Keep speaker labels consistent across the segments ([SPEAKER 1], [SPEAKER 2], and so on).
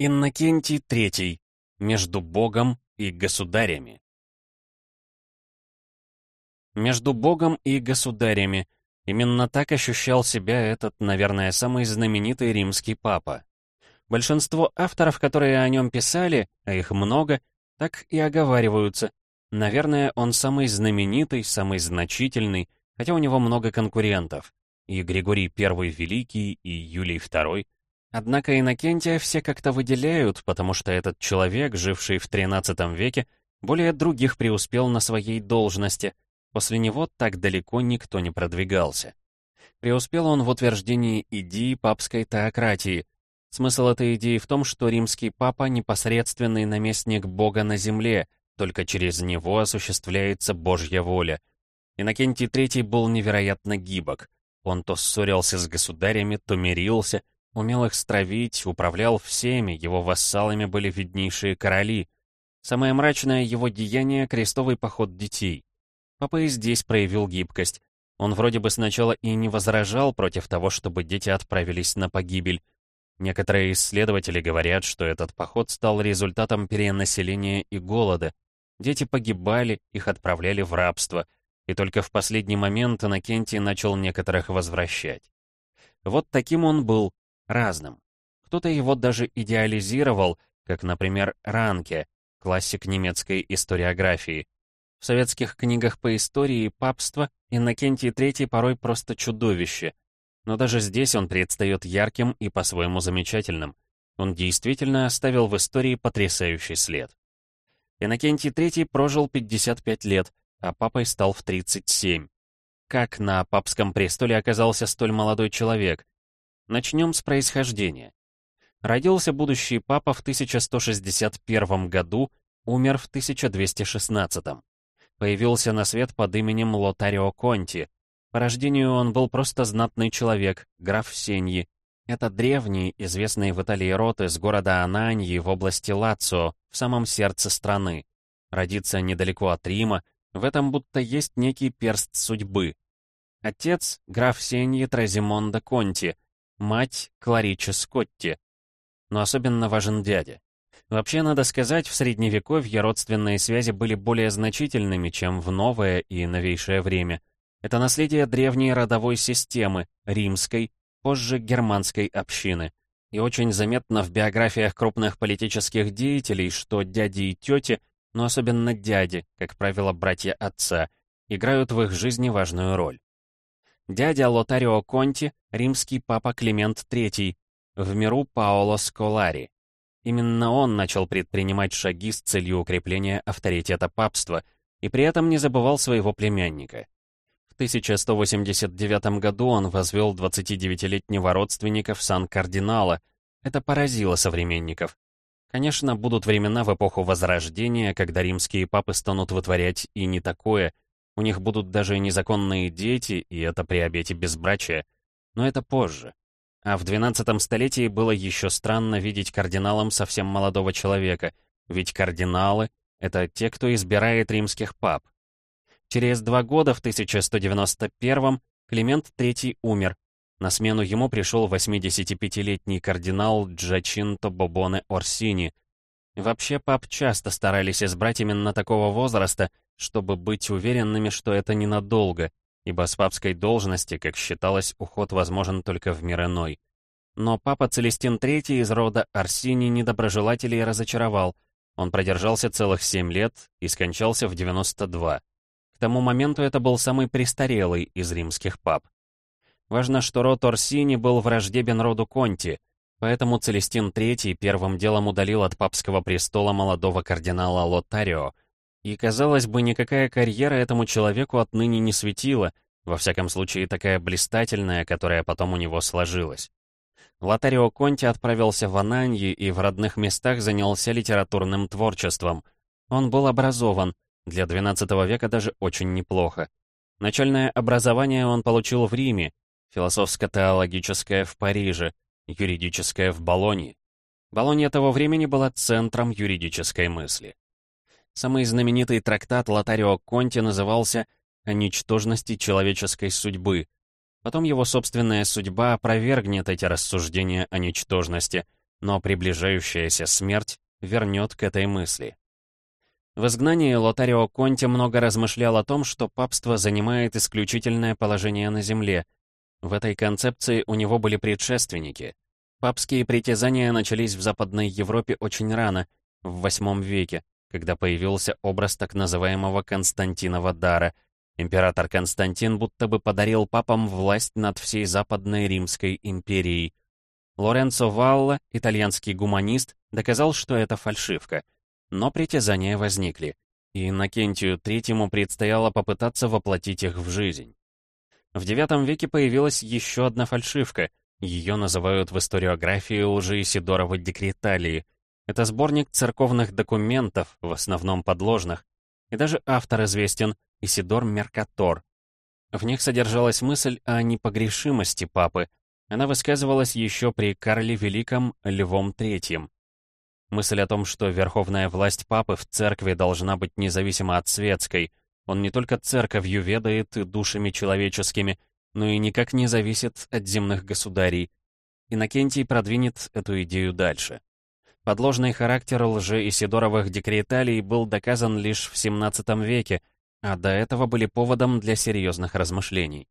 [SPEAKER 1] Иннокентий III. Между Богом и государями. Между Богом и государями. Именно так ощущал себя этот, наверное, самый знаменитый римский папа. Большинство авторов, которые о нем писали, а их много, так и оговариваются. Наверное, он самый знаменитый, самый значительный, хотя у него много конкурентов. И Григорий I Великий, и Юлий II — Однако Иннокентия все как-то выделяют, потому что этот человек, живший в XIII веке, более других преуспел на своей должности. После него так далеко никто не продвигался. Преуспел он в утверждении идеи папской теократии. Смысл этой идеи в том, что римский папа — непосредственный наместник Бога на земле, только через него осуществляется Божья воля. Иннокентий III был невероятно гибок. Он то ссорился с государями, то мирился — Умел их стравить, управлял всеми, его вассалами были виднейшие короли. Самое мрачное его деяние — крестовый поход детей. Папа и здесь проявил гибкость. Он вроде бы сначала и не возражал против того, чтобы дети отправились на погибель. Некоторые исследователи говорят, что этот поход стал результатом перенаселения и голода. Дети погибали, их отправляли в рабство, и только в последний момент Иннокентий начал некоторых возвращать. Вот таким он был, разным. Кто-то его даже идеализировал, как, например, Ранке, классик немецкой историографии. В советских книгах по истории папства Иннокентий III порой просто чудовище. Но даже здесь он предстает ярким и по-своему замечательным. Он действительно оставил в истории потрясающий след. Иннокентий III прожил 55 лет, а папой стал в 37. Как на папском престоле оказался столь молодой человек? Начнем с происхождения. Родился будущий папа в 1161 году, умер в 1216. Появился на свет под именем Лотарио Конти. По рождению он был просто знатный человек, граф Сеньи. Это древний, известный в Италии род из города Ананьи в области Лацио, в самом сердце страны. Родиться недалеко от Рима, в этом будто есть некий перст судьбы. Отец — граф Сеньи Тразимонда Конти — мать Кларича Скотти. Но особенно важен дядя. Вообще, надо сказать, в Средневековье родственные связи были более значительными, чем в новое и новейшее время. Это наследие древней родовой системы, римской, позже германской общины. И очень заметно в биографиях крупных политических деятелей, что дяди и тети, но особенно дяди, как правило, братья отца, играют в их жизни важную роль. Дядя Лотарио Конти, римский папа Климент III, в миру Паоло Сколари. Именно он начал предпринимать шаги с целью укрепления авторитета папства и при этом не забывал своего племянника. В 1189 году он возвел 29-летнего родственника в сан кардинала. Это поразило современников. Конечно, будут времена в эпоху Возрождения, когда римские папы станут вытворять и не такое — у них будут даже незаконные дети, и это при обете безбрачия. Но это позже. А в 12 столетии было еще странно видеть кардиналом совсем молодого человека, ведь кардиналы — это те, кто избирает римских пап. Через два года, в 1191-м, Климент III умер. На смену ему пришел 85-летний кардинал Джачинто Бобоне Орсини. Вообще, пап часто старались избрать именно такого возраста, чтобы быть уверенными, что это ненадолго, ибо с папской должности, как считалось, уход возможен только в мир иной. Но папа Целестин III из рода Арсини недоброжелателей разочаровал. Он продержался целых семь лет и скончался в 92. К тому моменту это был самый престарелый из римских пап. Важно, что род Орсини был враждебен роду Конти, поэтому Целестин III первым делом удалил от папского престола молодого кардинала Лотарио — и, казалось бы, никакая карьера этому человеку отныне не светила, во всяком случае такая блистательная, которая потом у него сложилась. Лотарио Конти отправился в Ананьи и в родных местах занялся литературным творчеством. Он был образован, для XII века даже очень неплохо. Начальное образование он получил в Риме, философско-теологическое в Париже, юридическое в Болонье. Болонья того времени была центром юридической мысли. Самый знаменитый трактат Лотарио Конти назывался «О ничтожности человеческой судьбы». Потом его собственная судьба опровергнет эти рассуждения о ничтожности. но приближающаяся смерть вернет к этой мысли. В изгнании Лотарио Конти много размышлял о том, что папство занимает исключительное положение на земле. В этой концепции у него были предшественники. Папские притязания начались в Западной Европе очень рано, в VIII веке, когда появился образ так называемого Константинова дара. Император Константин будто бы подарил папам власть над всей Западной Римской империей. Лоренцо Валла, итальянский гуманист, доказал, что это фальшивка. Но притязания возникли, и Иннокентию Третьему предстояло попытаться воплотить их в жизнь. В IX веке появилась еще одна фальшивка. Ее называют в историографии лжи Сидоровой декреталии — это сборник церковных документов, в основном подложных. И даже автор известен — Исидор Меркатор. В них содержалась мысль о непогрешимости папы. Она высказывалась еще при Карле Великом Львом III. Мысль о том, что верховная власть папы в церкви должна быть независима от светской. Он не только церковью ведает и душами человеческими, но и никак не зависит от земных государей. Иннокентий продвинет эту идею дальше. Подложный характер лжи Исидоровых декреталий был доказан лишь в XVII веке, а до этого были поводом для серьезных размышлений.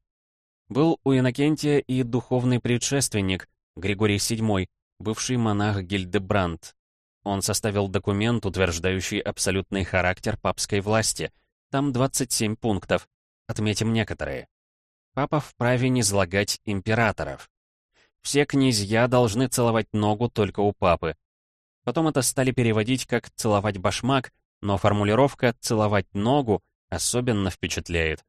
[SPEAKER 1] Был у Иннокентия и духовный предшественник, Григорий VII, бывший монах Гильдебранд. Он составил документ, утверждающий абсолютный характер папской власти. Там 27 пунктов. Отметим некоторые. Папа вправе не злагать императоров. Все князья должны целовать ногу только у папы. Потом это стали переводить как «целовать башмак», но формулировка «целовать ногу» особенно впечатляет.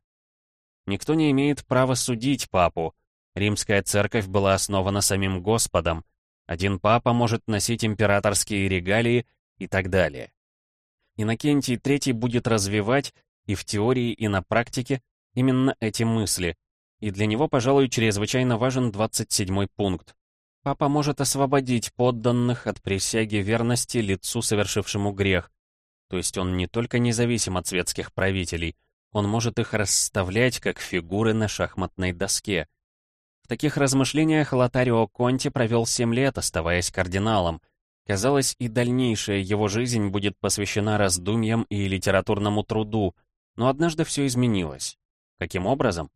[SPEAKER 1] Никто не имеет права судить папу. Римская церковь была основана самим Господом. Один папа может носить императорские регалии и так далее. Иннокентий III будет развивать и в теории, и на практике именно эти мысли, и для него, пожалуй, чрезвычайно важен 27 пункт. Папа может освободить подданных от присяги верности лицу, совершившему грех. То есть он не только независим от светских правителей, он может их расставлять как фигуры на шахматной доске. В таких размышлениях Лотарио Конти провел семь лет, оставаясь кардиналом. Казалось, и дальнейшая его жизнь будет посвящена раздумьям и литературному труду, но однажды все изменилось. Каким образом?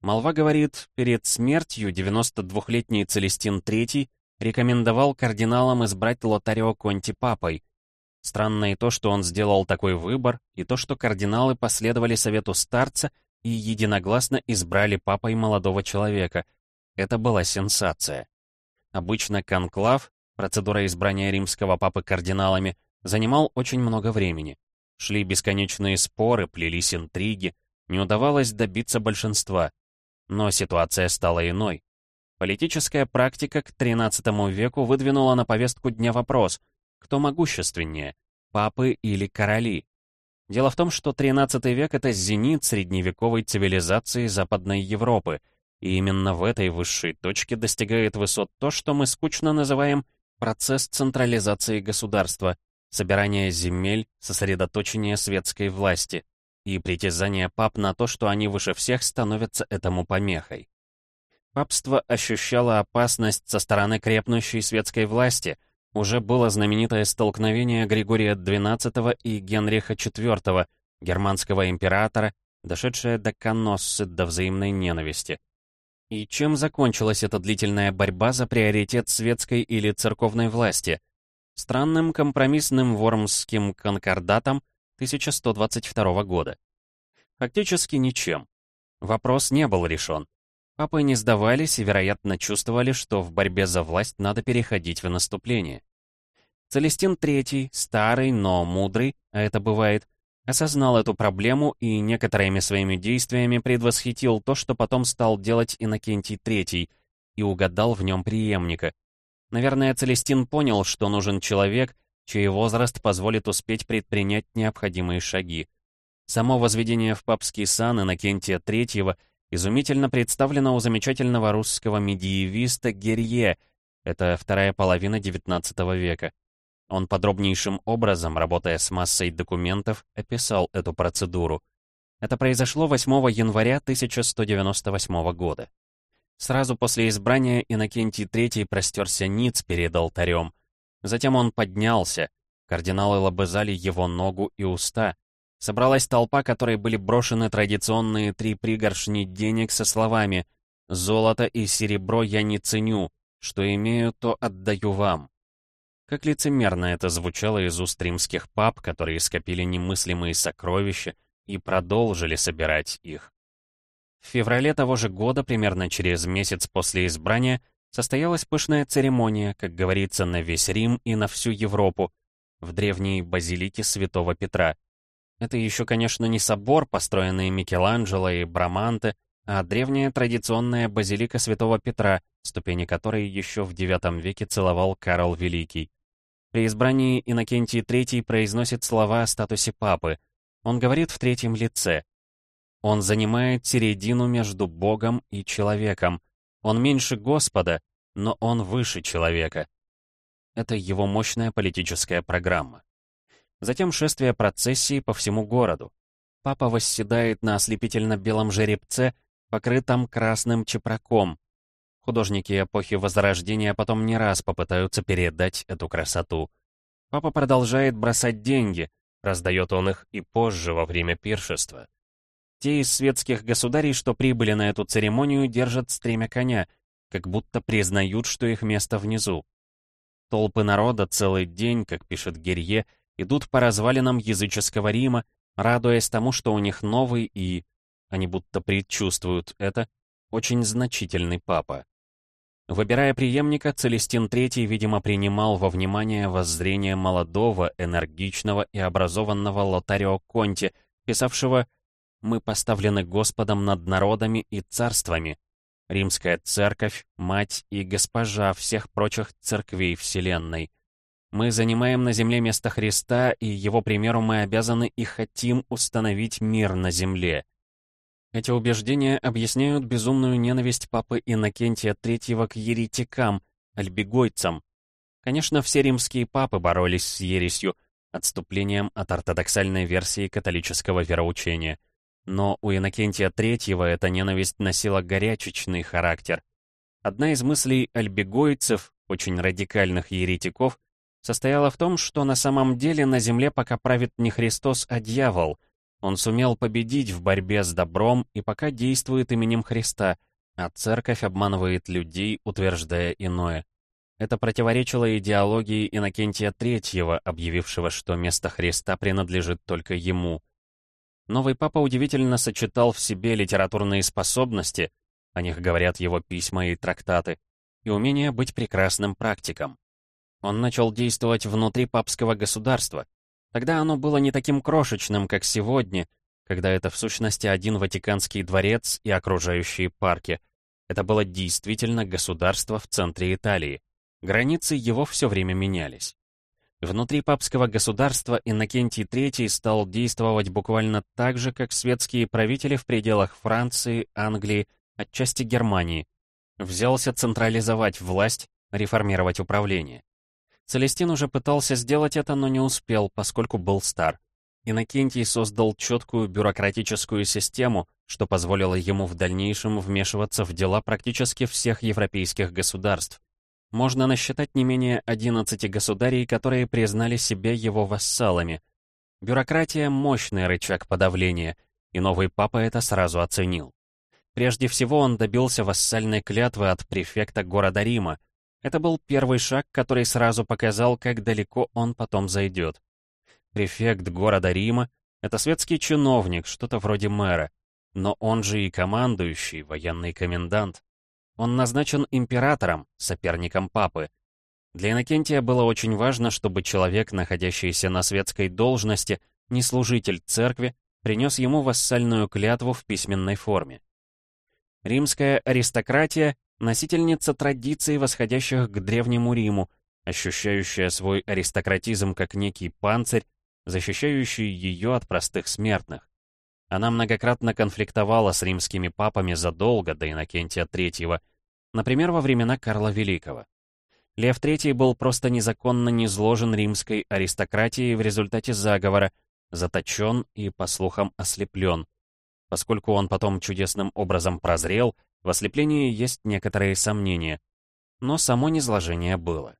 [SPEAKER 1] Молва говорит, перед смертью 92-летний Целестин III рекомендовал кардиналам избрать Лотарио Конти папой. Странно и то, что он сделал такой выбор, и то, что кардиналы последовали совету старца и единогласно избрали папой молодого человека. Это была сенсация. Обычно конклав, процедура избрания римского папы кардиналами, занимал очень много времени. Шли бесконечные споры, плелись интриги, не удавалось добиться большинства. Но ситуация стала иной. Политическая практика к XIII веку выдвинула на повестку дня вопрос, кто могущественнее, папы или короли. Дело в том, что XIII век — это зенит средневековой цивилизации Западной Европы, и именно в этой высшей точке достигает высот то, что мы скучно называем процесс централизации государства, собирание земель, сосредоточение светской власти и притязания пап на то, что они выше всех становятся этому помехой. Папство ощущало опасность со стороны крепнущей светской власти. Уже было знаменитое столкновение Григория XII и Генриха IV, германского императора, дошедшее до коноссы, до взаимной ненависти. И чем закончилась эта длительная борьба за приоритет светской или церковной власти? Странным компромиссным вормским конкордатом 1122 года. Фактически ничем. Вопрос не был решен. Папы не сдавались и, вероятно, чувствовали, что в борьбе за власть надо переходить в наступление. Целестин III, старый, но мудрый, а это бывает, осознал эту проблему и некоторыми своими действиями предвосхитил то, что потом стал делать Иннокентий III, и угадал в нем преемника. Наверное, Целестин понял, что нужен человек, чей возраст позволит успеть предпринять необходимые шаги. Само возведение в папский сан Иннокентия III изумительно представлено у замечательного русского медиевиста Герье, это вторая половина XIX века. Он подробнейшим образом, работая с массой документов, описал эту процедуру. Это произошло 8 января 1198 года. Сразу после избрания Иннокентий III простерся ниц перед алтарем — Затем он поднялся. Кардиналы лобызали его ногу и уста. Собралась толпа, которой были брошены традиционные три пригоршни денег со словами «Золото и серебро я не ценю, что имею, то отдаю вам». Как лицемерно это звучало из уст римских пап, которые скопили немыслимые сокровища и продолжили собирать их. В феврале того же года, примерно через месяц после избрания, состоялась пышная церемония, как говорится, на весь Рим и на всю Европу, в древней базилике Святого Петра. Это еще, конечно, не собор, построенный Микеланджело и Браманте, а древняя традиционная базилика Святого Петра, ступени которой еще в IX веке целовал Карл Великий. При избрании Иннокентий III произносит слова о статусе папы. Он говорит в третьем лице. Он занимает середину между Богом и человеком. Он меньше Господа, но он выше человека. Это его мощная политическая программа. Затем шествие процессии по всему городу. Папа восседает на ослепительно-белом жеребце, покрытом красным чепраком. Художники эпохи Возрождения потом не раз попытаются передать эту красоту. Папа продолжает бросать деньги, раздает он их и позже, во время пиршества. Те из светских государей, что прибыли на эту церемонию, держат стремя коня, как будто признают, что их место внизу. Толпы народа целый день, как пишет Герье, идут по развалинам языческого Рима, радуясь тому, что у них новый и, они будто предчувствуют это, очень значительный папа. Выбирая преемника, Целестин III, видимо, принимал во внимание воззрение молодого, энергичного и образованного Лотарио Конти, писавшего мы поставлены Господом над народами и царствами. Римская церковь, мать и госпожа всех прочих церквей Вселенной. Мы занимаем на земле место Христа, и его примеру мы обязаны и хотим установить мир на земле. Эти убеждения объясняют безумную ненависть папы Иннокентия III к еретикам, альбегойцам. Конечно, все римские папы боролись с ересью, отступлением от ортодоксальной версии католического вероучения. Но у Иннокентия III эта ненависть носила горячечный характер. Одна из мыслей альбегойцев, очень радикальных еретиков, состояла в том, что на самом деле на земле пока правит не Христос, а дьявол. Он сумел победить в борьбе с добром и пока действует именем Христа, а церковь обманывает людей, утверждая иное. Это противоречило идеологии Иннокентия III, объявившего, что место Христа принадлежит только ему. Новый папа удивительно сочетал в себе литературные способности, о них говорят его письма и трактаты, и умение быть прекрасным практиком. Он начал действовать внутри папского государства. Тогда оно было не таким крошечным, как сегодня, когда это в сущности один Ватиканский дворец и окружающие парки. Это было действительно государство в центре Италии. Границы его все время менялись. Внутри папского государства Иннокентий III стал действовать буквально так же, как светские правители в пределах Франции, Англии, отчасти Германии. Взялся централизовать власть, реформировать управление. Целестин уже пытался сделать это, но не успел, поскольку был стар. Иннокентий создал четкую бюрократическую систему, что позволило ему в дальнейшем вмешиваться в дела практически всех европейских государств, можно насчитать не менее 11 государей, которые признали себя его вассалами. Бюрократия — мощный рычаг подавления, и новый папа это сразу оценил. Прежде всего он добился вассальной клятвы от префекта города Рима. Это был первый шаг, который сразу показал, как далеко он потом зайдет. Префект города Рима — это светский чиновник, что-то вроде мэра, но он же и командующий, военный комендант. Он назначен императором, соперником папы. Для Иннокентия было очень важно, чтобы человек, находящийся на светской должности, не служитель церкви, принес ему вассальную клятву в письменной форме. Римская аристократия — носительница традиций, восходящих к Древнему Риму, ощущающая свой аристократизм как некий панцирь, защищающий ее от простых смертных. Она многократно конфликтовала с римскими папами задолго до Иннокентия III, например, во времена Карла Великого. Лев III был просто незаконно низложен римской аристократией в результате заговора, заточен и, по слухам, ослеплен. Поскольку он потом чудесным образом прозрел, в ослеплении есть некоторые сомнения. Но само низложение было.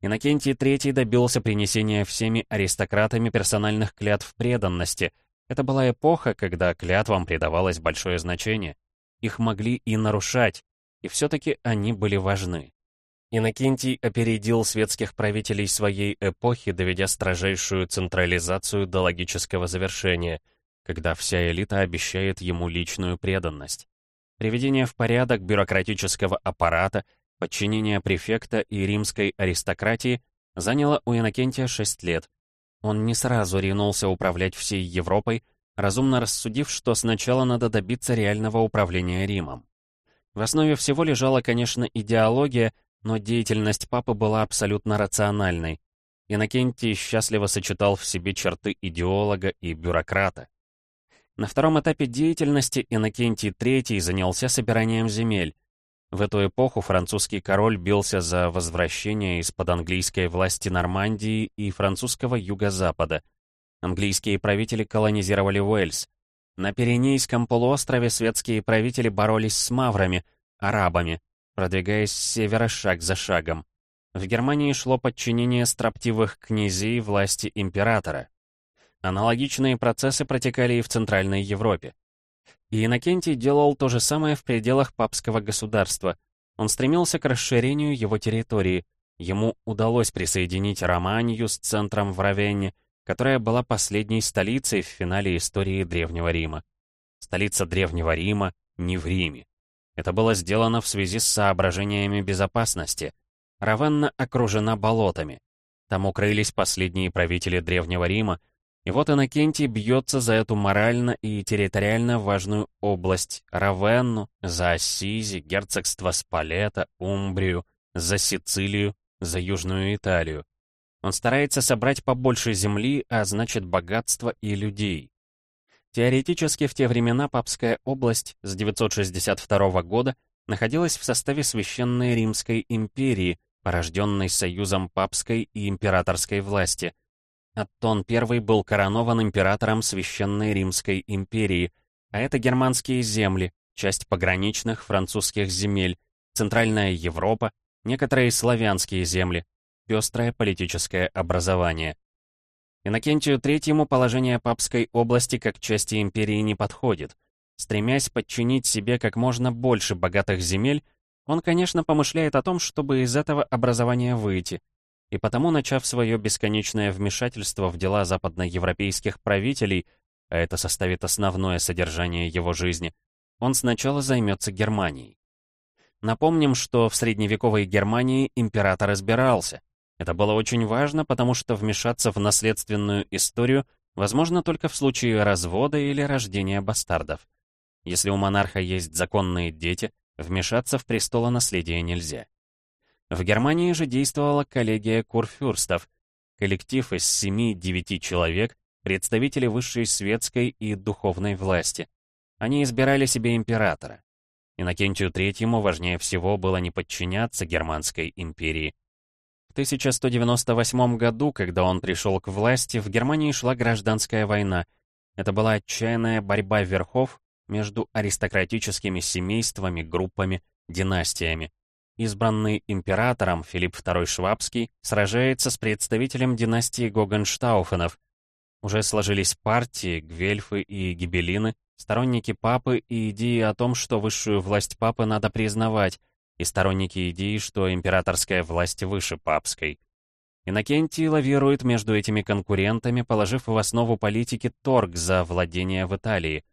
[SPEAKER 1] Иннокентий III добился принесения всеми аристократами персональных клятв преданности. Это была эпоха, когда клятвам придавалось большое значение. Их могли и нарушать, и все-таки они были важны. Иннокентий опередил светских правителей своей эпохи, доведя строжайшую централизацию до логического завершения, когда вся элита обещает ему личную преданность. Приведение в порядок бюрократического аппарата, подчинение префекта и римской аристократии заняло у Иннокентия 6 лет. Он не сразу ринулся управлять всей Европой, разумно рассудив, что сначала надо добиться реального управления Римом. В основе всего лежала, конечно, идеология, но деятельность папы была абсолютно рациональной. Иннокентий счастливо сочетал в себе черты идеолога и бюрократа. На втором этапе деятельности Иннокентий III занялся собиранием земель. В эту эпоху французский король бился за возвращение из-под английской власти Нормандии и французского юго-запада. Английские правители колонизировали Уэльс. На Пиренейском полуострове светские правители боролись с маврами, арабами, продвигаясь с севера шаг за шагом. В Германии шло подчинение строптивых князей власти императора. Аналогичные процессы протекали и в Центральной Европе. И Иннокентий делал то же самое в пределах папского государства. Он стремился к расширению его территории. Ему удалось присоединить Романию с центром в Равенне, которая была последней столицей в финале истории Древнего Рима. Столица Древнего Рима не в Риме. Это было сделано в связи с соображениями безопасности. Равенна окружена болотами. Там укрылись последние правители Древнего Рима, и вот Иннокентий бьется за эту морально и территориально важную область — Равенну, за Ассизи, герцогство Спалета, Умбрию, за Сицилию, за Южную Италию. Он старается собрать побольше земли, а значит богатства и людей. Теоретически в те времена Папская область с 962 года находилась в составе Священной Римской империи, порожденной союзом папской и императорской власти. Аттон I был коронован императором Священной Римской империи, а это германские земли, часть пограничных французских земель, Центральная Европа, некоторые славянские земли, пестрое политическое образование. Иннокентию Третьему положение Папской области как части империи не подходит. Стремясь подчинить себе как можно больше богатых земель, он, конечно, помышляет о том, чтобы из этого образования выйти. И потому, начав свое бесконечное вмешательство в дела западноевропейских правителей, а это составит основное содержание его жизни, он сначала займется Германией. Напомним, что в средневековой Германии император избирался. Это было очень важно, потому что вмешаться в наследственную историю возможно только в случае развода или рождения бастардов. Если у монарха есть законные дети, вмешаться в престолонаследие нельзя. В Германии же действовала коллегия курфюрстов, коллектив из 7-9 человек, представители высшей светской и духовной власти. Они избирали себе императора. Иннокентию Третьему важнее всего было не подчиняться Германской империи, 1198 году, когда он пришел к власти, в Германии шла гражданская война. Это была отчаянная борьба верхов между аристократическими семействами, группами, династиями. Избранный императором Филипп II Швабский сражается с представителем династии Гогенштауфенов. Уже сложились партии, гвельфы и гибелины, сторонники папы и идеи о том, что высшую власть папы надо признавать, и сторонники идеи, что императорская власть выше папской. Иннокентий лавирует между этими конкурентами, положив в основу политики торг за владение в Италии.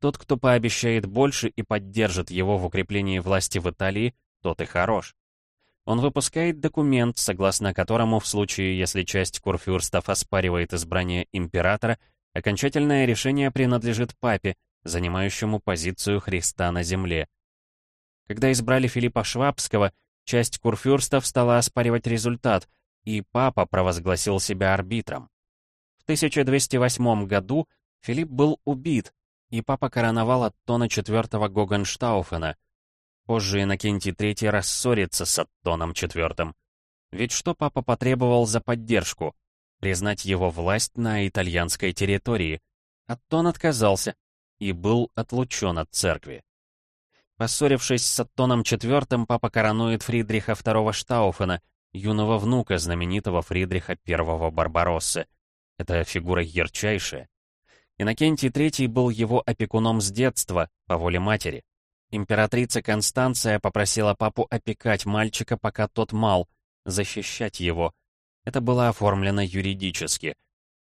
[SPEAKER 1] Тот, кто пообещает больше и поддержит его в укреплении власти в Италии, тот и хорош. Он выпускает документ, согласно которому в случае, если часть курфюрстов оспаривает избрание императора, окончательное решение принадлежит папе, занимающему позицию Христа на земле. Когда избрали Филиппа Швабского, часть курфюрстов стала оспаривать результат, и папа провозгласил себя арбитром. В 1208 году Филипп был убит, и папа короновал Аттона IV Гогенштауфена. Позже Иннокентий III рассорится с Аттоном IV. Ведь что папа потребовал за поддержку? Признать его власть на итальянской территории. Аттон отказался и был отлучен от церкви. Поссорившись с Аттоном IV, папа коронует Фридриха II Штауфена, юного внука знаменитого Фридриха I Барбароссы. Это фигура ярчайшая. Иннокентий III был его опекуном с детства, по воле матери. Императрица Констанция попросила папу опекать мальчика, пока тот мал, защищать его. Это было оформлено юридически.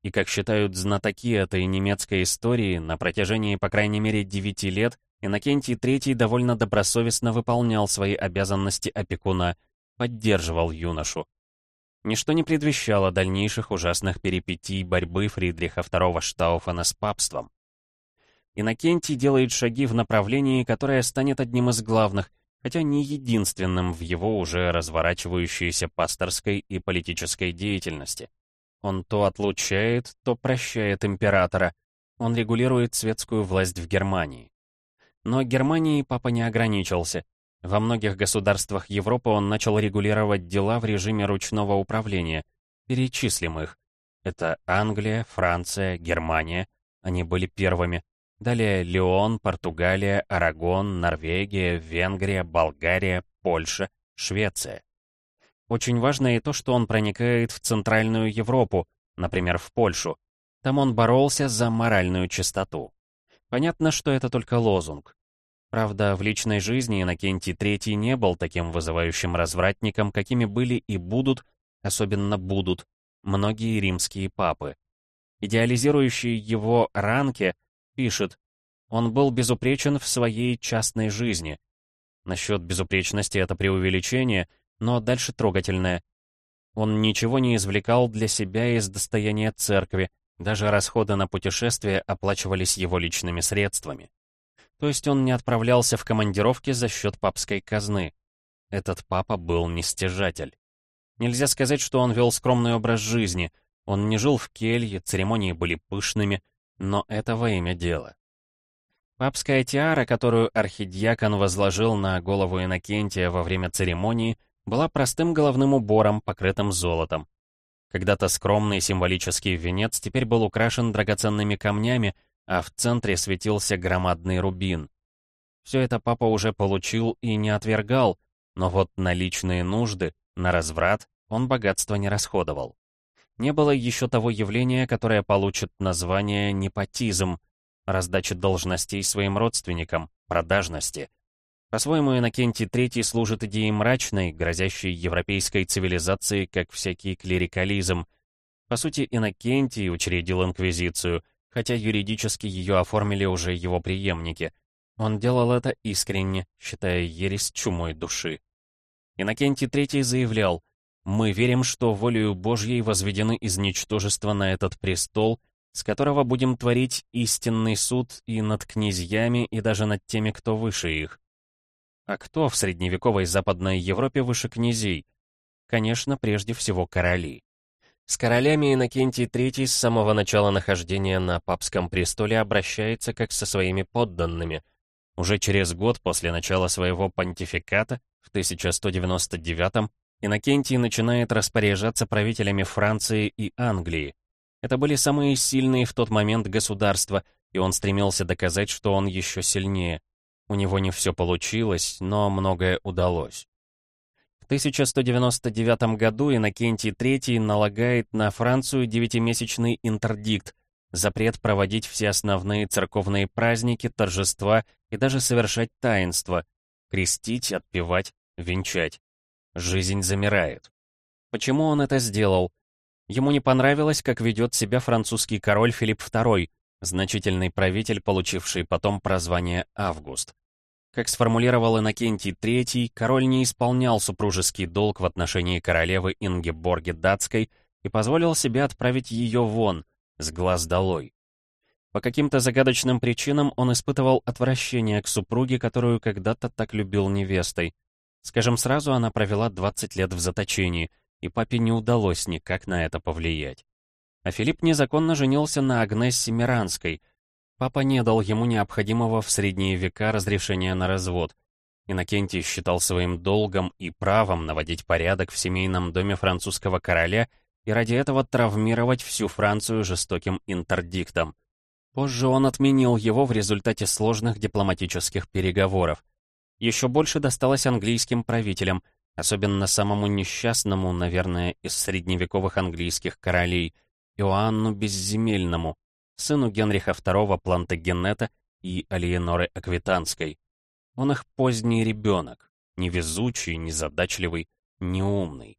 [SPEAKER 1] И, как считают знатоки этой немецкой истории, на протяжении, по крайней мере, девяти лет Иннокентий III довольно добросовестно выполнял свои обязанности опекуна, поддерживал юношу. Ничто не предвещало дальнейших ужасных перипетий борьбы Фридриха II Штауфена с папством. Иннокентий делает шаги в направлении, которое станет одним из главных, хотя не единственным в его уже разворачивающейся пасторской и политической деятельности. Он то отлучает, то прощает императора. Он регулирует светскую власть в Германии. Но Германии папа не ограничился. Во многих государствах Европы он начал регулировать дела в режиме ручного управления. Перечислим их. Это Англия, Франция, Германия. Они были первыми. Далее Леон, Португалия, Арагон, Норвегия, Венгрия, Болгария, Польша, Швеция. Очень важно и то, что он проникает в Центральную Европу, например, в Польшу. Там он боролся за моральную чистоту. Понятно, что это только лозунг. Правда, в личной жизни Иннокентий III не был таким вызывающим развратником, какими были и будут, особенно будут, многие римские папы. Идеализирующий его Ранке пишет, он был безупречен в своей частной жизни. Насчет безупречности это преувеличение, но дальше трогательное. Он ничего не извлекал для себя из достояния церкви, даже расходы на путешествия оплачивались его личными средствами. То есть он не отправлялся в командировки за счет папской казны. Этот папа был нестяжатель. Нельзя сказать, что он вел скромный образ жизни. Он не жил в келье, церемонии были пышными, но это во имя дела. Папская тиара, которую архидиакон возложил на голову Иннокентия во время церемонии, была простым головным убором, покрытым золотом. Когда-то скромный символический венец теперь был украшен драгоценными камнями, а в центре светился громадный рубин. Все это папа уже получил и не отвергал, но вот на личные нужды, на разврат он богатство не расходовал. Не было еще того явления, которое получит название непотизм, раздача должностей своим родственникам, продажности. По-своему, Иннокентий III служит идее мрачной, грозящей европейской цивилизации, как всякий клерикализм. По сути, Иннокентий учредил инквизицию, хотя юридически ее оформили уже его преемники. Он делал это искренне, считая ересь чумой души. Иннокентий III заявлял, «Мы верим, что волею Божьей возведены из ничтожества на этот престол, с которого будем творить истинный суд и над князьями, и даже над теми, кто выше их. А кто в средневековой Западной Европе выше князей? Конечно, прежде всего короли. С королями Иннокентий III с самого начала нахождения на папском престоле обращается как со своими подданными. Уже через год после начала своего понтификата, в 1199 Иннокентий начинает распоряжаться правителями Франции и Англии. Это были самые сильные в тот момент государства, и он стремился доказать, что он еще сильнее. У него не все получилось, но многое удалось. В 1199 году Иннокентий III налагает на Францию девятимесячный интердикт, запрет проводить все основные церковные праздники, торжества и даже совершать таинства, крестить, отпевать, венчать. Жизнь замирает. Почему он это сделал? Ему не понравилось, как ведет себя французский король Филипп II, значительный правитель, получивший потом прозвание Август. Как сформулировал Иннокентий III, король не исполнял супружеский долг в отношении королевы Ингеборги Датской и позволил себе отправить ее вон, с глаз долой. По каким-то загадочным причинам он испытывал отвращение к супруге, которую когда-то так любил невестой. Скажем сразу, она провела 20 лет в заточении, и папе не удалось никак на это повлиять. А Филипп незаконно женился на Агнессе Миранской. Папа не дал ему необходимого в средние века разрешения на развод. Иннокентий считал своим долгом и правом наводить порядок в семейном доме французского короля и ради этого травмировать всю Францию жестоким интердиктом. Позже он отменил его в результате сложных дипломатических переговоров. Еще больше досталось английским правителям — особенно самому несчастному, наверное, из средневековых английских королей, Иоанну Безземельному, сыну Генриха II Плантагенета и Алиеноры Аквитанской. Он их поздний ребенок, невезучий, незадачливый, неумный.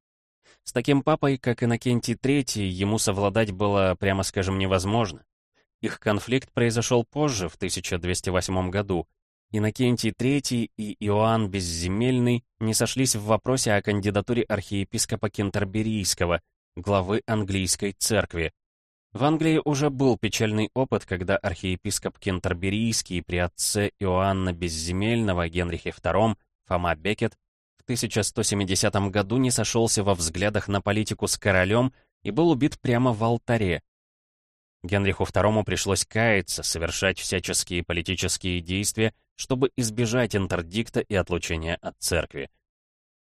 [SPEAKER 1] С таким папой, как Иннокентий III, ему совладать было, прямо скажем, невозможно. Их конфликт произошел позже, в 1208 году. Иннокентий III и Иоанн Безземельный не сошлись в вопросе о кандидатуре архиепископа Кентерберийского, главы английской церкви. В Англии уже был печальный опыт, когда архиепископ Кентерберийский при отце Иоанна Безземельного Генрихе II, Фома Бекет, в 1170 году не сошелся во взглядах на политику с королем и был убит прямо в алтаре. Генриху II пришлось каяться, совершать всяческие политические действия, чтобы избежать интердикта и отлучения от церкви.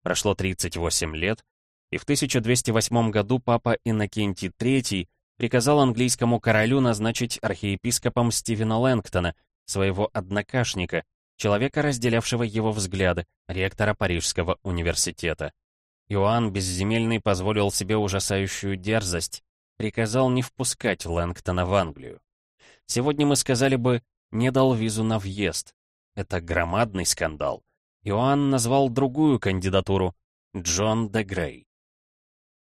[SPEAKER 1] Прошло 38 лет, и в 1208 году папа Иннокентий III приказал английскому королю назначить архиепископом Стивена Лэнгтона, своего однокашника, человека, разделявшего его взгляды, ректора Парижского университета. Иоанн Безземельный позволил себе ужасающую дерзость, приказал не впускать Лэнгтона в Англию. Сегодня мы сказали бы «не дал визу на въезд». Это громадный скандал. Иоанн назвал другую кандидатуру — Джон де Грей.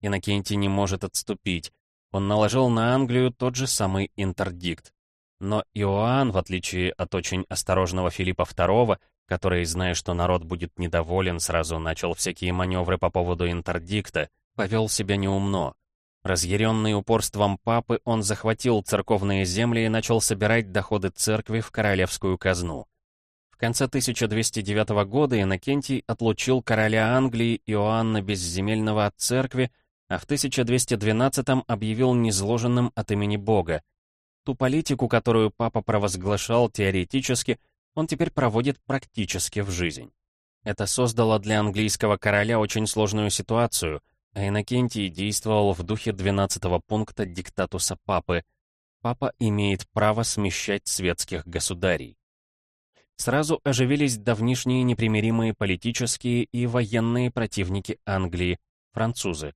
[SPEAKER 1] Иннокентий не может отступить. Он наложил на Англию тот же самый интердикт. Но Иоанн, в отличие от очень осторожного Филиппа II, который, зная, что народ будет недоволен, сразу начал всякие маневры по поводу интердикта, повел себя неумно. Разъяренный упорством папы, он захватил церковные земли и начал собирать доходы церкви в королевскую казну. В конце 1209 года Иннокентий отлучил короля Англии Иоанна Безземельного от церкви, а в 1212 объявил незложенным от имени Бога. Ту политику, которую папа провозглашал теоретически, он теперь проводит практически в жизнь. Это создало для английского короля очень сложную ситуацию, а Иннокентий действовал в духе 12 пункта диктатуса папы. Папа имеет право смещать светских государей. Сразу оживились давнишние непримиримые политические и военные противники Англии, французы.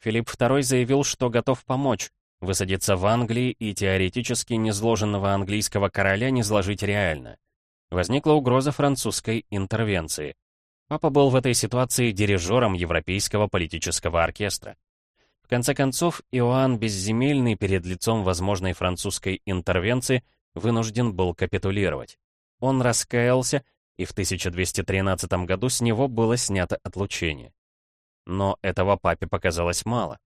[SPEAKER 1] Филипп II заявил, что готов помочь, высадиться в Англии и теоретически незложенного английского короля не сложить реально. Возникла угроза французской интервенции. Папа был в этой ситуации дирижером европейского политического оркестра. В конце концов, Иоанн Безземельный перед лицом возможной французской интервенции вынужден был капитулировать. Он раскаялся, и в 1213 году с него было снято отлучение. Но этого папе показалось мало.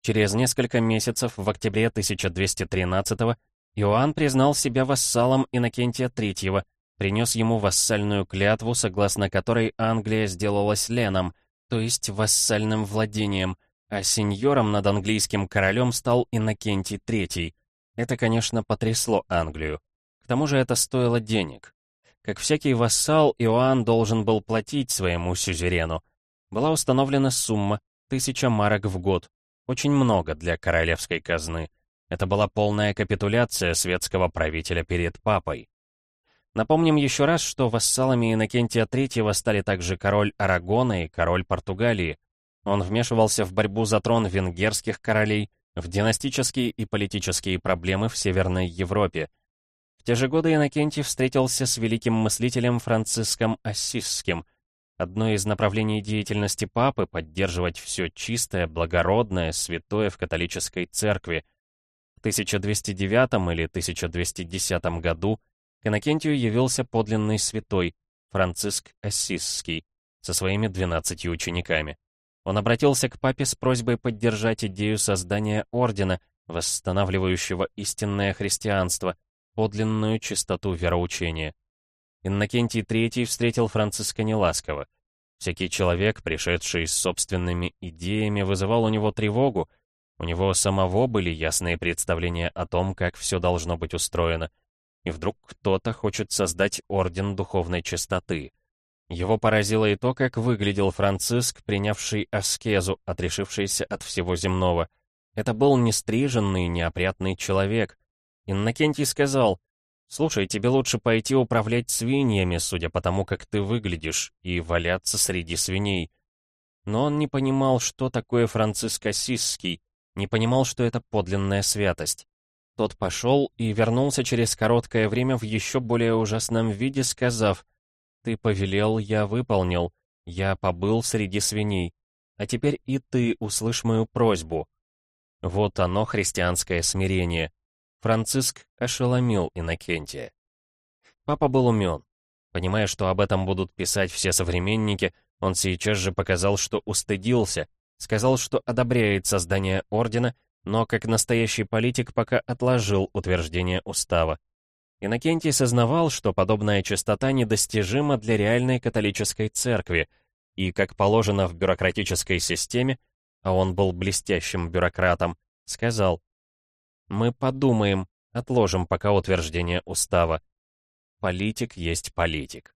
[SPEAKER 1] Через несколько месяцев, в октябре 1213-го, Иоанн признал себя вассалом Иннокентия III, принес ему вассальную клятву, согласно которой Англия сделалась леном, то есть вассальным владением, а сеньором над английским королем стал Иннокентий III. Это, конечно, потрясло Англию. К тому же это стоило денег. Как всякий вассал, Иоанн должен был платить своему сюзерену, была установлена сумма — тысяча марок в год. Очень много для королевской казны. Это была полная капитуляция светского правителя перед папой. Напомним еще раз, что вассалами Иннокентия III стали также король Арагона и король Португалии. Он вмешивался в борьбу за трон венгерских королей, в династические и политические проблемы в Северной Европе. В те же годы Иннокентий встретился с великим мыслителем Франциском Ассизским — Одно из направлений деятельности папы — поддерживать все чистое, благородное, святое в католической церкви. В 1209 или 1210 году Иннокентию явился подлинный святой Франциск Ассизский со своими двенадцатью учениками. Он обратился к папе с просьбой поддержать идею создания ордена, восстанавливающего истинное христианство, подлинную чистоту вероучения. Иннокентий III встретил Франциска неласково. Всякий человек, пришедший с собственными идеями, вызывал у него тревогу. У него самого были ясные представления о том, как все должно быть устроено. И вдруг кто-то хочет создать орден духовной чистоты. Его поразило и то, как выглядел Франциск, принявший аскезу, отрешившийся от всего земного. Это был нестриженный, неопрятный человек. Иннокентий сказал, «Слушай, тебе лучше пойти управлять свиньями, судя по тому, как ты выглядишь, и валяться среди свиней». Но он не понимал, что такое Франциск Ассизский, не понимал, что это подлинная святость. Тот пошел и вернулся через короткое время в еще более ужасном виде, сказав, «Ты повелел, я выполнил, я побыл среди свиней, а теперь и ты услышь мою просьбу». Вот оно, христианское смирение. Франциск ошеломил Иннокентия. Папа был умен. Понимая, что об этом будут писать все современники, он сейчас же показал, что устыдился, сказал, что одобряет создание ордена, но как настоящий политик пока отложил утверждение устава. Иннокентий сознавал, что подобная чистота недостижима для реальной католической церкви, и, как положено в бюрократической системе, а он был блестящим бюрократом, сказал, «Мы подумаем, отложим пока утверждение устава. Политик есть политик».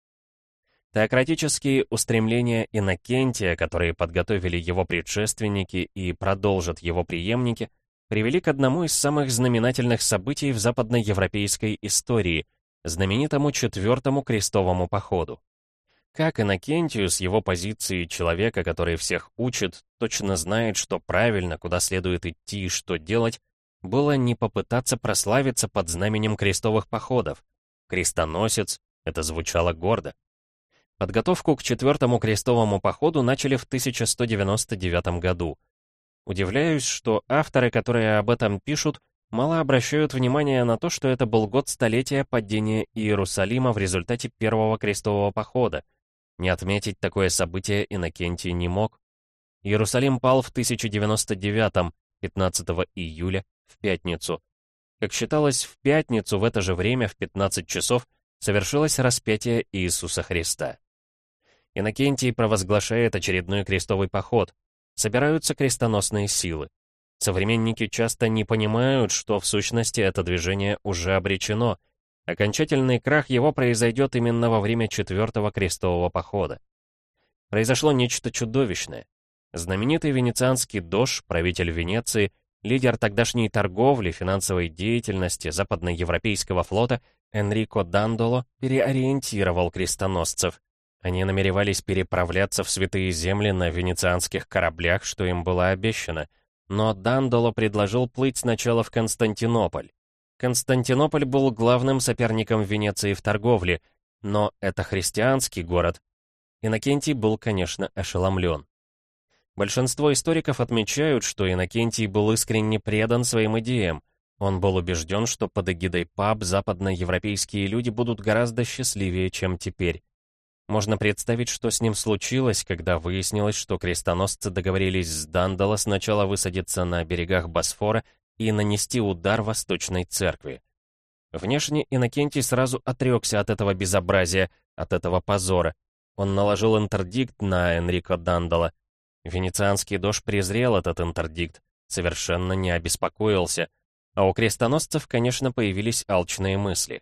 [SPEAKER 1] Теократические устремления Иннокентия, которые подготовили его предшественники и продолжат его преемники, привели к одному из самых знаменательных событий в западноевропейской истории, знаменитому Четвертому крестовому походу. Как Иннокентию с его позиции человека, который всех учит, точно знает, что правильно, куда следует идти и что делать, было не попытаться прославиться под знаменем крестовых походов. Крестоносец — это звучало гордо. Подготовку к четвертому крестовому походу начали в 1199 году. Удивляюсь, что авторы, которые об этом пишут, мало обращают внимание на то, что это был год столетия падения Иерусалима в результате первого крестового похода. Не отметить такое событие Иннокентий не мог. Иерусалим пал в 1099 15 июля, в пятницу. Как считалось, в пятницу в это же время, в 15 часов, совершилось распятие Иисуса Христа. Иннокентий провозглашает очередной крестовый поход. Собираются крестоносные силы. Современники часто не понимают, что в сущности это движение уже обречено. Окончательный крах его произойдет именно во время четвертого крестового похода. Произошло нечто чудовищное. Знаменитый венецианский дож, правитель Венеции, лидер тогдашней торговли, финансовой деятельности западноевропейского флота Энрико Дандоло переориентировал крестоносцев. Они намеревались переправляться в святые земли на венецианских кораблях, что им было обещано. Но Дандоло предложил плыть сначала в Константинополь. Константинополь был главным соперником Венеции в торговле, но это христианский город. Иннокентий был, конечно, ошеломлен. Большинство историков отмечают, что Иннокентий был искренне предан своим идеям. Он был убежден, что под эгидой ПАБ западноевропейские люди будут гораздо счастливее, чем теперь. Можно представить, что с ним случилось, когда выяснилось, что крестоносцы договорились с Дандала сначала высадиться на берегах Босфора и нанести удар Восточной Церкви. Внешне Иннокентий сразу отрекся от этого безобразия, от этого позора. Он наложил интердикт на Энрико Дандала. Венецианский дож презрел этот интердикт, совершенно не обеспокоился. А у крестоносцев, конечно, появились алчные мысли.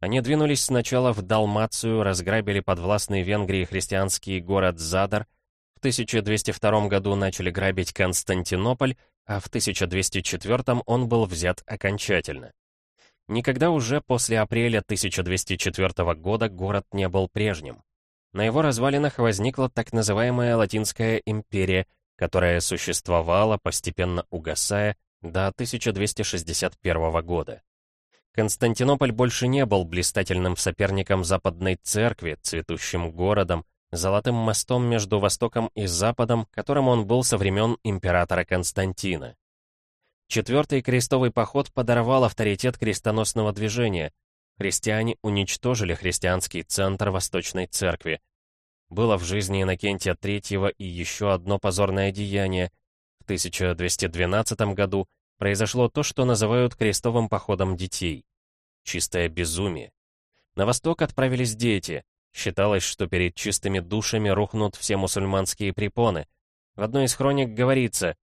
[SPEAKER 1] Они двинулись сначала в Далмацию, разграбили подвластный Венгрии христианский город Задар, в 1202 году начали грабить Константинополь, а в 1204 он был взят окончательно. Никогда уже после апреля 1204 года город не был прежним. На его развалинах возникла так называемая Латинская империя, которая существовала, постепенно угасая, до 1261 года. Константинополь больше не был блистательным соперником Западной Церкви, цветущим городом, золотым мостом между Востоком и Западом, которым он был со времен императора Константина. Четвертый крестовый поход подорвал авторитет крестоносного движения. Христиане уничтожили христианский центр Восточной Церкви. Было в жизни Иннокентия III и еще одно позорное деяние. В 1212 году произошло то, что называют крестовым походом детей. Чистое безумие. На восток отправились дети. Считалось, что перед чистыми душами рухнут все мусульманские препоны. В одной из хроник говорится,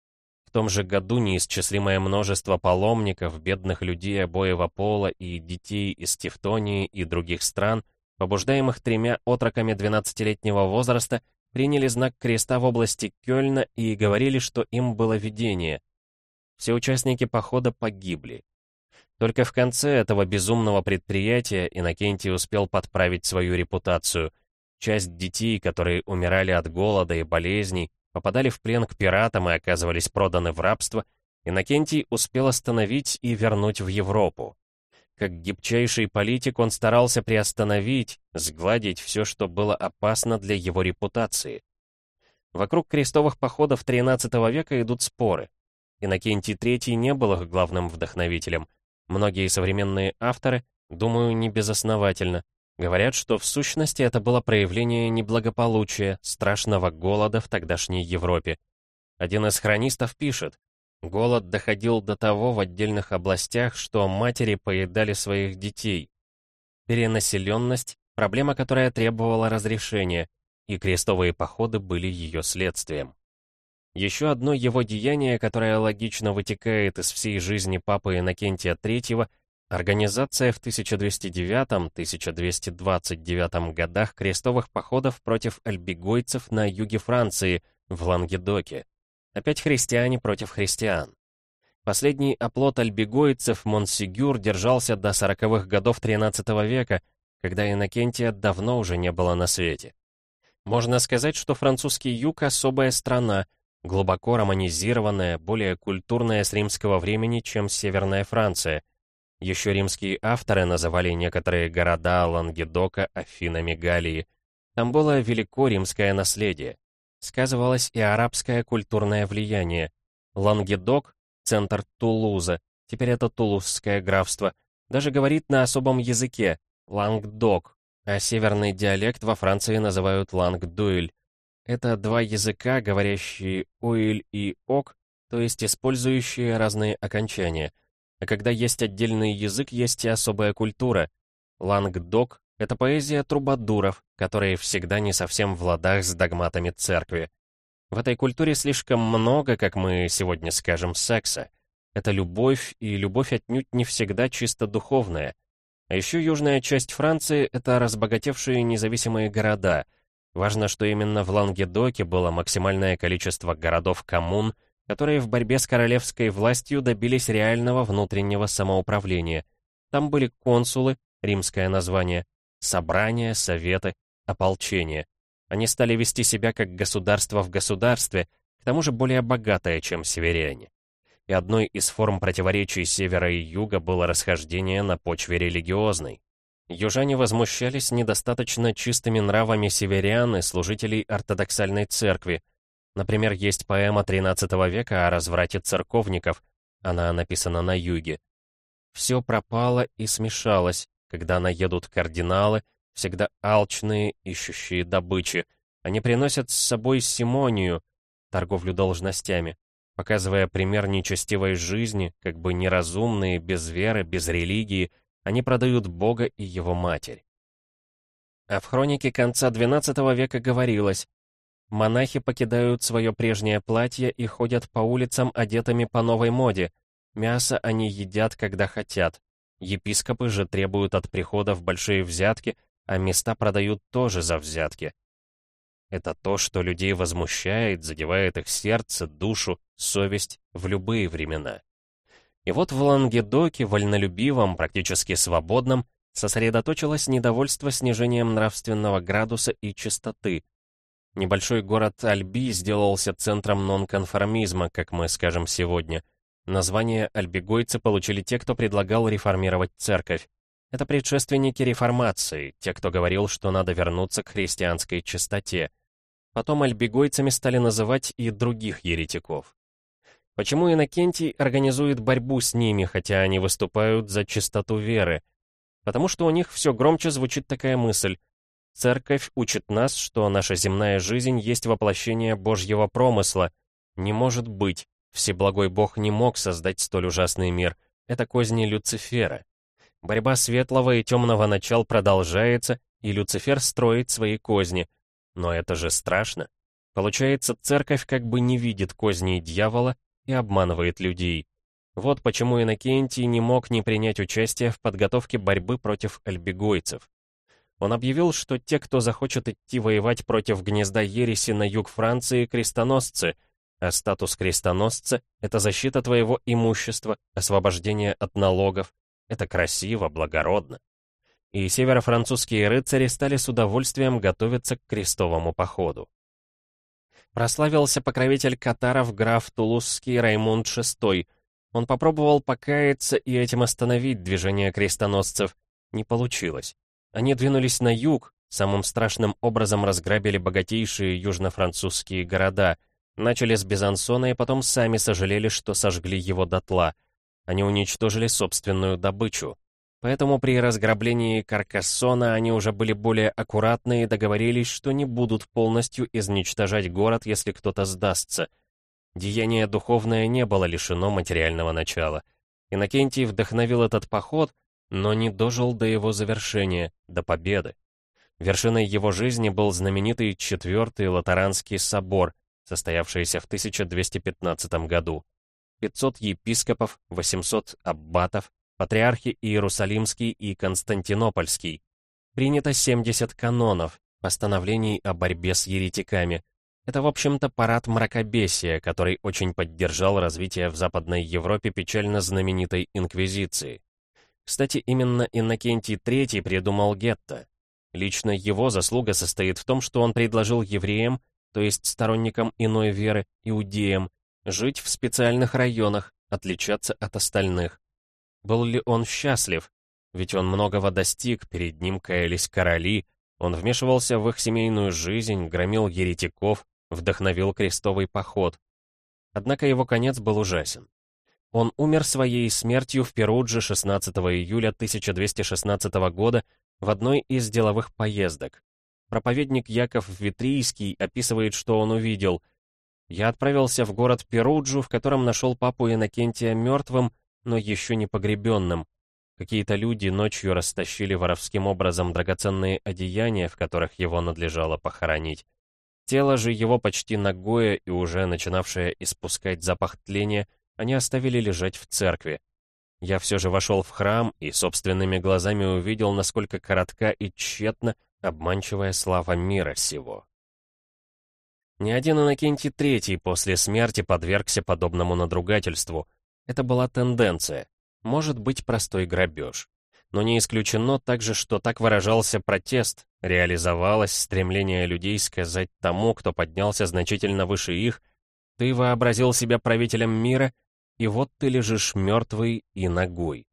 [SPEAKER 1] в том же году неисчислимое множество паломников, бедных людей обоего пола и детей из Тевтонии и других стран, побуждаемых тремя отроками 12-летнего возраста, приняли знак креста в области Кёльна и говорили, что им было видение. Все участники похода погибли. Только в конце этого безумного предприятия Иннокентий успел подправить свою репутацию. Часть детей, которые умирали от голода и болезней, попадали в плен к пиратам и оказывались проданы в рабство, Иннокентий успел остановить и вернуть в Европу. Как гибчайший политик он старался приостановить, сгладить все, что было опасно для его репутации. Вокруг крестовых походов XIII века идут споры. Иннокентий III не был их главным вдохновителем. Многие современные авторы, думаю, не безосновательно, говорят, что в сущности это было проявление неблагополучия, страшного голода в тогдашней Европе. Один из хронистов пишет, Голод доходил до того в отдельных областях, что матери поедали своих детей. Перенаселенность — проблема, которая требовала разрешения, и крестовые походы были ее следствием. Еще одно его деяние, которое логично вытекает из всей жизни папы Иннокентия III, организация в 1209-1229 годах крестовых походов против альбигойцев на юге Франции, в Лангедоке. Опять христиане против христиан. Последний оплот альбегойцев Монсигюр держался до сороковых годов XIII века, когда Иннокентия давно уже не было на свете. Можно сказать, что французский юг — особая страна, глубоко романизированная, более культурная с римского времени, чем Северная Франция. Еще римские авторы называли некоторые города Лангедока Афинами Галлии. Там было велико римское наследие сказывалось и арабское культурное влияние. Лангедок, центр Тулуза, теперь это Тулузское графство, даже говорит на особом языке, лангдок, а северный диалект во Франции называют лангдуэль. Это два языка, говорящие «уэль» и «ок», то есть использующие разные окончания. А когда есть отдельный язык, есть и особая культура. Лангдок это поэзия трубадуров, которые всегда не совсем в ладах с догматами церкви. В этой культуре слишком много, как мы сегодня скажем, секса. Это любовь, и любовь отнюдь не всегда чисто духовная. А еще южная часть Франции — это разбогатевшие независимые города. Важно, что именно в Лангедоке было максимальное количество городов-коммун, которые в борьбе с королевской властью добились реального внутреннего самоуправления. Там были консулы, римское название, собрания, советы, ополчение. Они стали вести себя как государство в государстве, к тому же более богатое, чем северяне. И одной из форм противоречий севера и юга было расхождение на почве религиозной. Южане возмущались недостаточно чистыми нравами северян и служителей ортодоксальной церкви. Например, есть поэма XIII века о разврате церковников, она написана на юге. Все пропало и смешалось, когда наедут кардиналы, всегда алчные, ищущие добычи, они приносят с собой симонию, торговлю должностями, показывая пример нечестивой жизни, как бы неразумные, без веры, без религии, они продают Бога и Его Матерь. А в хронике конца XII века говорилось, монахи покидают свое прежнее платье и ходят по улицам одетыми по новой моде, мясо они едят, когда хотят, Епископы же требуют от приходов большие взятки, а места продают тоже за взятки. Это то, что людей возмущает, задевает их сердце, душу, совесть в любые времена. И вот в Лангедоке, вольнолюбивом, практически свободном, сосредоточилось недовольство снижением нравственного градуса и чистоты. Небольшой город Альби сделался центром нонконформизма, как мы скажем сегодня — Название альбегойцы получили те, кто предлагал реформировать церковь. Это предшественники реформации, те, кто говорил, что надо вернуться к христианской чистоте. Потом альбегойцами стали называть и других еретиков. Почему Иннокентий организует борьбу с ними, хотя они выступают за чистоту веры? Потому что у них все громче звучит такая мысль. Церковь учит нас, что наша земная жизнь есть воплощение Божьего промысла. Не может быть, Всеблагой Бог не мог создать столь ужасный мир. Это козни Люцифера. Борьба светлого и темного начал продолжается, и Люцифер строит свои козни. Но это же страшно. Получается, церковь как бы не видит козней дьявола и обманывает людей. Вот почему Иннокентий не мог не принять участие в подготовке борьбы против альбегойцев. Он объявил, что те, кто захочет идти воевать против гнезда ереси на юг Франции, крестоносцы — а статус крестоносца — это защита твоего имущества, освобождение от налогов. Это красиво, благородно. И северо-французские рыцари стали с удовольствием готовиться к крестовому походу. Прославился покровитель катаров граф Тулузский Раймунд VI. Он попробовал покаяться и этим остановить движение крестоносцев. Не получилось. Они двинулись на юг, самым страшным образом разграбили богатейшие южно-французские города, начали с Безансона и потом сами сожалели, что сожгли его дотла. Они уничтожили собственную добычу. Поэтому при разграблении Каркассона они уже были более аккуратны и договорились, что не будут полностью изничтожать город, если кто-то сдастся. Деяние духовное не было лишено материального начала. Иннокентий вдохновил этот поход, но не дожил до его завершения, до победы. Вершиной его жизни был знаменитый Четвертый Латеранский собор, состоявшийся в 1215 году. 500 епископов, 800 аббатов, патриархи Иерусалимский и Константинопольский. Принято 70 канонов, постановлений о борьбе с еретиками. Это, в общем-то, парад мракобесия, который очень поддержал развитие в Западной Европе печально знаменитой инквизиции. Кстати, именно Иннокентий III придумал гетто. Лично его заслуга состоит в том, что он предложил евреям, то есть сторонникам иной веры, иудеям, жить в специальных районах, отличаться от остальных. Был ли он счастлив? Ведь он многого достиг, перед ним каялись короли, он вмешивался в их семейную жизнь, громил еретиков, вдохновил крестовый поход. Однако его конец был ужасен. Он умер своей смертью в Перудже 16 июля 1216 года в одной из деловых поездок. Проповедник Яков Витрийский описывает, что он увидел. «Я отправился в город Перуджу, в котором нашел папу Иннокентия мертвым, но еще не погребенным. Какие-то люди ночью растащили воровским образом драгоценные одеяния, в которых его надлежало похоронить. Тело же его почти нагое и уже начинавшее испускать запах тления, они оставили лежать в церкви. Я все же вошел в храм и собственными глазами увидел, насколько коротка и тщетна обманчивая слава мира сего. Ни один Иннокентий Третий после смерти подвергся подобному надругательству. Это была тенденция. Может быть простой грабеж. Но не исключено также, что так выражался протест, реализовалось стремление людей сказать тому, кто поднялся значительно выше их, «Ты вообразил себя правителем мира, и вот ты лежишь мертвый и ногой».